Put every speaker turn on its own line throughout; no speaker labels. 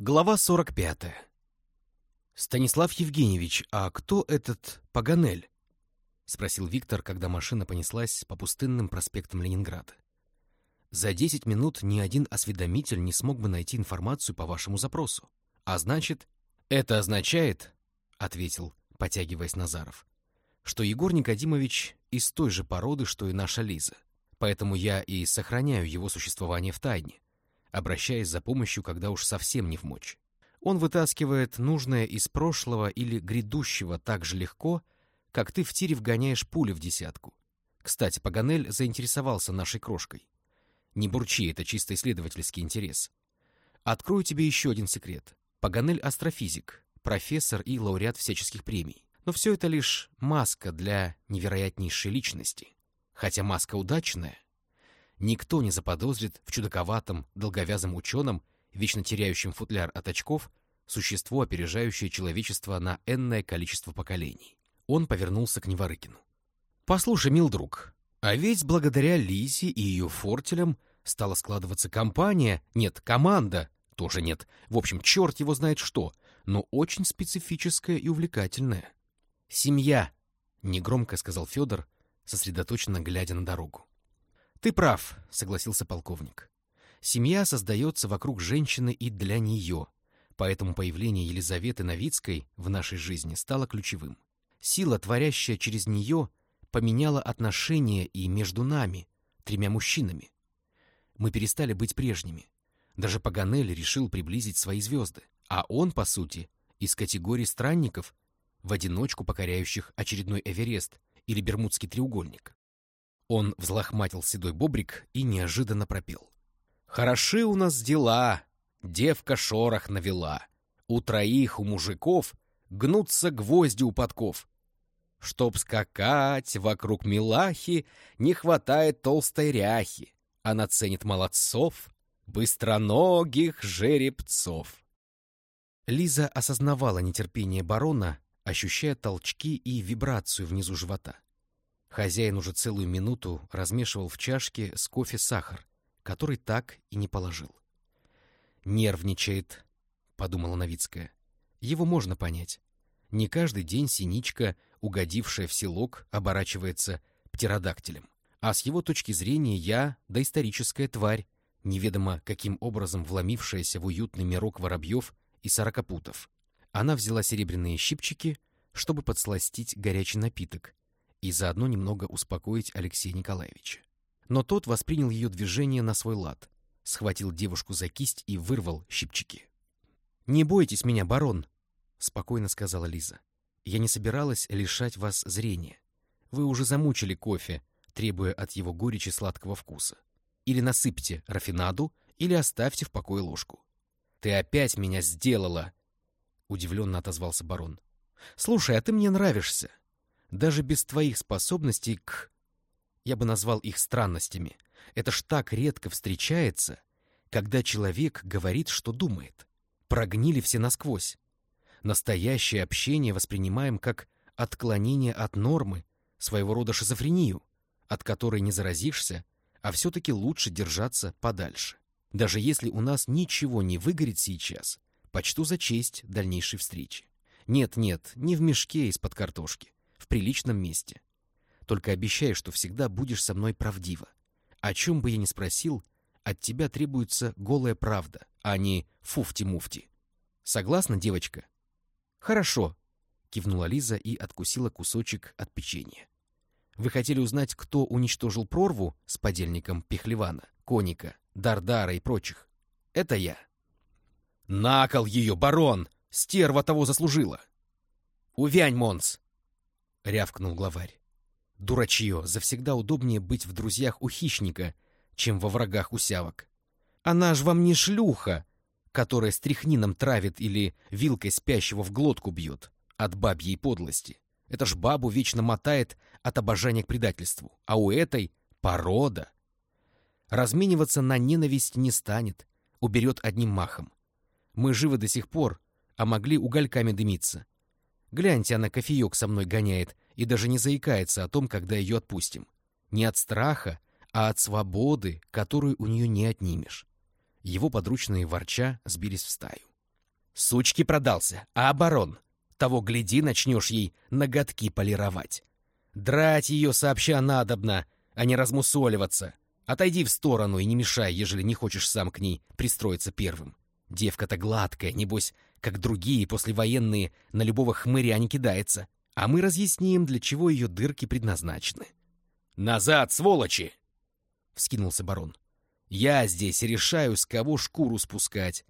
Глава 45. «Станислав Евгеньевич, а кто этот Паганель?» — спросил Виктор, когда машина понеслась по пустынным проспектам Ленинграда. «За десять минут ни один осведомитель не смог бы найти информацию по вашему запросу. А значит...» «Это означает, — ответил, потягиваясь Назаров, — что Егор Никодимович из той же породы, что и наша Лиза. Поэтому я и сохраняю его существование в тайне, обращаясь за помощью, когда уж совсем не в мочь. Он вытаскивает нужное из прошлого или грядущего так же легко, как ты в тире вгоняешь пули в десятку. Кстати, Паганель заинтересовался нашей крошкой. Не бурчи, это чисто исследовательский интерес. Открою тебе еще один секрет. Паганель — астрофизик, профессор и лауреат всяческих премий. Но все это лишь маска для невероятнейшей личности. Хотя маска удачная, никто не заподозрит в чудаковатом, долговязом ученом, вечно теряющем футляр от очков, существо, опережающее человечество на энное количество поколений. Он повернулся к Неворыкину. «Послушай, мил друг, а ведь благодаря Лизе и ее фортелям стала складываться компания, нет, команда, тоже нет, в общем, черт его знает что, но очень специфическая и увлекательная. «Семья», — негромко сказал Федор, сосредоточенно глядя на дорогу. «Ты прав», — согласился полковник. «Семья создается вокруг женщины и для нее, поэтому появление Елизаветы Новицкой в нашей жизни стало ключевым. Сила, творящая через нее, поменяла отношения и между нами, тремя мужчинами. Мы перестали быть прежними. Даже Паганель решил приблизить свои звезды, а он, по сути, из категории странников, в одиночку покоряющих очередной Эверест или Бермудский треугольник. Он взлохматил седой бобрик и неожиданно пропел. «Хороши у нас дела, девка шорох навела. У троих у мужиков гнутся гвозди у подков. Чтоб скакать вокруг милахи, не хватает толстой ряхи. Она ценит молодцов, быстроногих жеребцов». Лиза осознавала нетерпение барона, ощущая толчки и вибрацию внизу живота. Хозяин уже целую минуту размешивал в чашке с кофе сахар, который так и не положил. «Нервничает», — подумала Новицкая. «Его можно понять. Не каждый день синичка, угодившая в селок, оборачивается птеродактилем. А с его точки зрения я — доисторическая тварь, неведомо каким образом вломившаяся в уютный мирок воробьев и сорокопутов. Она взяла серебряные щипчики, чтобы подсластить горячий напиток, и заодно немного успокоить Алексея Николаевича. Но тот воспринял ее движение на свой лад, схватил девушку за кисть и вырвал щипчики. «Не бойтесь меня, барон», — спокойно сказала Лиза. «Я не собиралась лишать вас зрения. Вы уже замучили кофе, требуя от его горечи сладкого вкуса. Или насыпьте рафинаду, или оставьте в покое ложку». «Ты опять меня сделала!» — удивленно отозвался барон. «Слушай, а ты мне нравишься даже без твоих способностей к... Я бы назвал их странностями. Это ж так редко встречается, когда человек говорит, что думает. Прогнили все насквозь. Настоящее общение воспринимаем как отклонение от нормы, своего рода шизофрению, от которой не заразишься, а все-таки лучше держаться подальше. Даже если у нас ничего не выгорит сейчас, почту за честь дальнейшей встречи. Нет-нет, не в мешке из-под картошки в приличном месте. Только обещай, что всегда будешь со мной правдива. О чем бы я ни спросил, от тебя требуется голая правда, а не фуфти-муфти. Согласна, девочка? Хорошо, кивнула Лиза и откусила кусочек от печенья. Вы хотели узнать, кто уничтожил прорву с подельником Пехлевана, Коника, Дардара и прочих? Это я. Накол ее, барон! Стерва того заслужила! Увянь, Монс! — рявкнул главарь. «Дурачье, завсегда удобнее быть в друзьях у хищника, чем во врагах у сявок. Она ж вам не шлюха, которая стряхнином травит или вилкой спящего в глотку бьет от бабьей подлости. Это ж бабу вечно мотает от обожания к предательству, а у этой — порода. Размениваться на ненависть не станет, уберет одним махом. Мы живы до сих пор, а могли угольками дымиться. Гляньте, она кофеек со мной гоняет и даже не заикается о том, когда ее отпустим. Не от страха, а от свободы, которую у нее не отнимешь. Его подручные ворча сбились в стаю. Сучки продался, а оборон. Того, гляди, начнешь ей ноготки полировать. Драть ее сообща надобно, а не размусоливаться. Отойди в сторону и не мешай, ежели не хочешь сам к ней пристроиться первым. Девка-то гладкая, небось, как другие послевоенные, на любого хмыря не кидается. А мы разъясним, для чего ее дырки предназначены. «Назад, сволочи!» — вскинулся барон. «Я здесь решаю, с кого шкуру спускать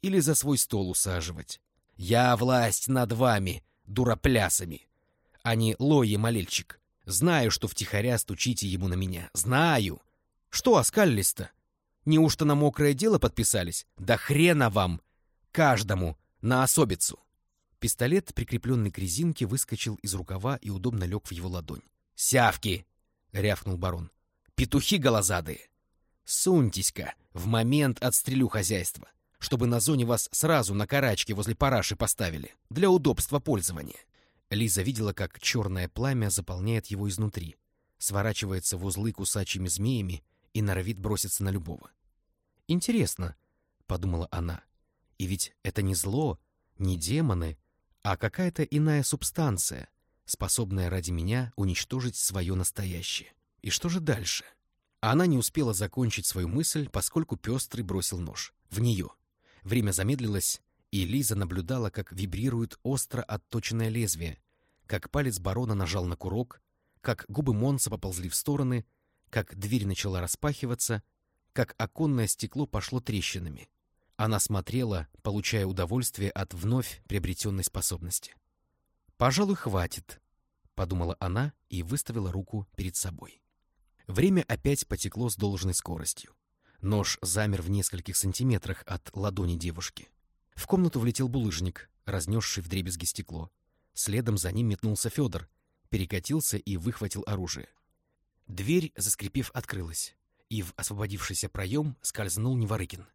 или за свой стол усаживать. Я власть над вами, дуроплясами, а не лои-молельчик. Знаю, что втихаря стучите ему на меня. Знаю. Что оскалились-то? Неужто на мокрое дело подписались? Да хрена вам! Каждому! На особицу!» Пистолет, прикрепленный к резинке, выскочил из рукава и удобно лег в его ладонь. «Сявки!» — рявкнул барон. «Петухи голозадые! Суньтесь-ка, в момент отстрелю хозяйства, чтобы на зоне вас сразу на карачке возле параши поставили, для удобства пользования». Лиза видела, как черное пламя заполняет его изнутри, сворачивается в узлы кусачими змеями и норовит броситься на любого. «Интересно», — подумала она, — «и ведь это не зло, не демоны, а какая-то иная субстанция, способная ради меня уничтожить свое настоящее. И что же дальше? Она не успела закончить свою мысль, поскольку пестрый бросил нож. В нее. Время замедлилось, и Лиза наблюдала, как вибрирует остро отточенное лезвие, как палец барона нажал на курок, как губы Монса поползли в стороны, как дверь начала распахиваться, как оконное стекло пошло трещинами. Она смотрела, получая удовольствие от вновь приобретенной способности. «Пожалуй, хватит», — подумала она и выставила руку перед собой. Время опять потекло с должной скоростью. Нож замер в нескольких сантиметрах от ладони девушки. В комнату влетел булыжник, разнесший вдребезги стекло. Следом за ним метнулся Федор, перекатился и выхватил оружие. Дверь, заскрипев, открылась, и в освободившийся проем скользнул Неворыкин.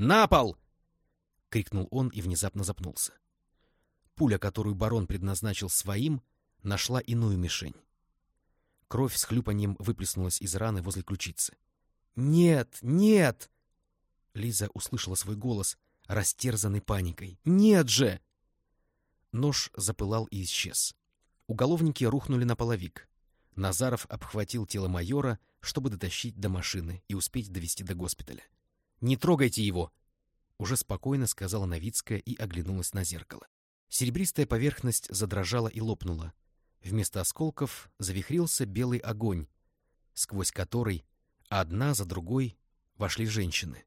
«На пол!» — крикнул он и внезапно запнулся. Пуля, которую барон предназначил своим, нашла иную мишень. Кровь с хлюпаньем выплеснулась из раны возле ключицы. «Нет, нет!» Лиза услышала свой голос, растерзанный паникой. «Нет же!» Нож запылал и исчез. Уголовники рухнули на половик. Назаров обхватил тело майора, чтобы дотащить до машины и успеть довести до госпиталя. «Не трогайте его!» — уже спокойно сказала Новицкая и оглянулась на зеркало. Серебристая поверхность задрожала и лопнула. Вместо осколков завихрился белый огонь, сквозь который одна за другой вошли женщины.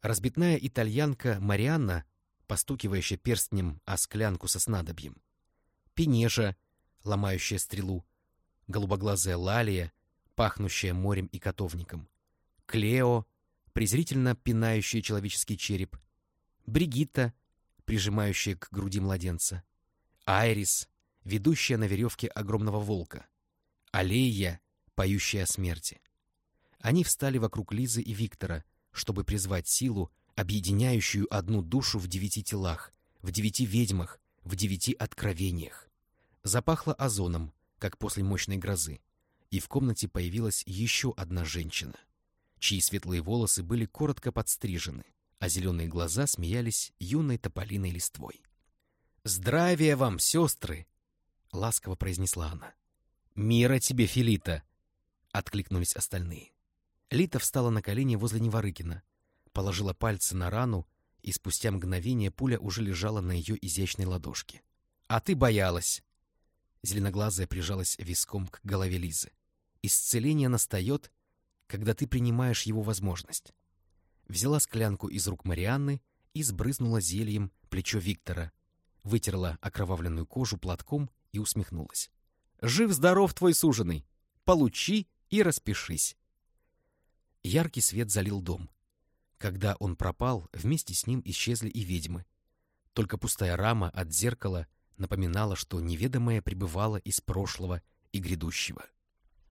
Разбитная итальянка Марианна, постукивающая перстнем о склянку со снадобьем. Пенежа, ломающая стрелу. Голубоглазая Лалия, пахнущая морем и котовником. Клео, презрительно пинающая человеческий череп, Бригитта, прижимающая к груди младенца, Айрис, ведущая на веревке огромного волка, Алея, поющая о смерти. Они встали вокруг Лизы и Виктора, чтобы призвать силу, объединяющую одну душу в девяти телах, в девяти ведьмах, в девяти откровениях. Запахло озоном, как после мощной грозы, и в комнате появилась еще одна женщина — чьи светлые волосы были коротко подстрижены, а зеленые глаза смеялись юной тополиной листвой. «Здравия вам, сестры!» — ласково произнесла она. «Мира тебе, Филита!» — откликнулись остальные. Лита встала на колени возле Неворыкина, положила пальцы на рану, и спустя мгновение пуля уже лежала на ее изящной ладошке. «А ты боялась!» Зеленоглазая прижалась виском к голове Лизы. «Исцеление настает, когда ты принимаешь его возможность. Взяла склянку из рук Марианны и сбрызнула зельем плечо Виктора, вытерла окровавленную кожу платком и усмехнулась. «Жив-здоров твой суженый! Получи и распишись!» Яркий свет залил дом. Когда он пропал, вместе с ним исчезли и ведьмы. Только пустая рама от зеркала напоминала, что неведомое пребывало из прошлого и грядущего.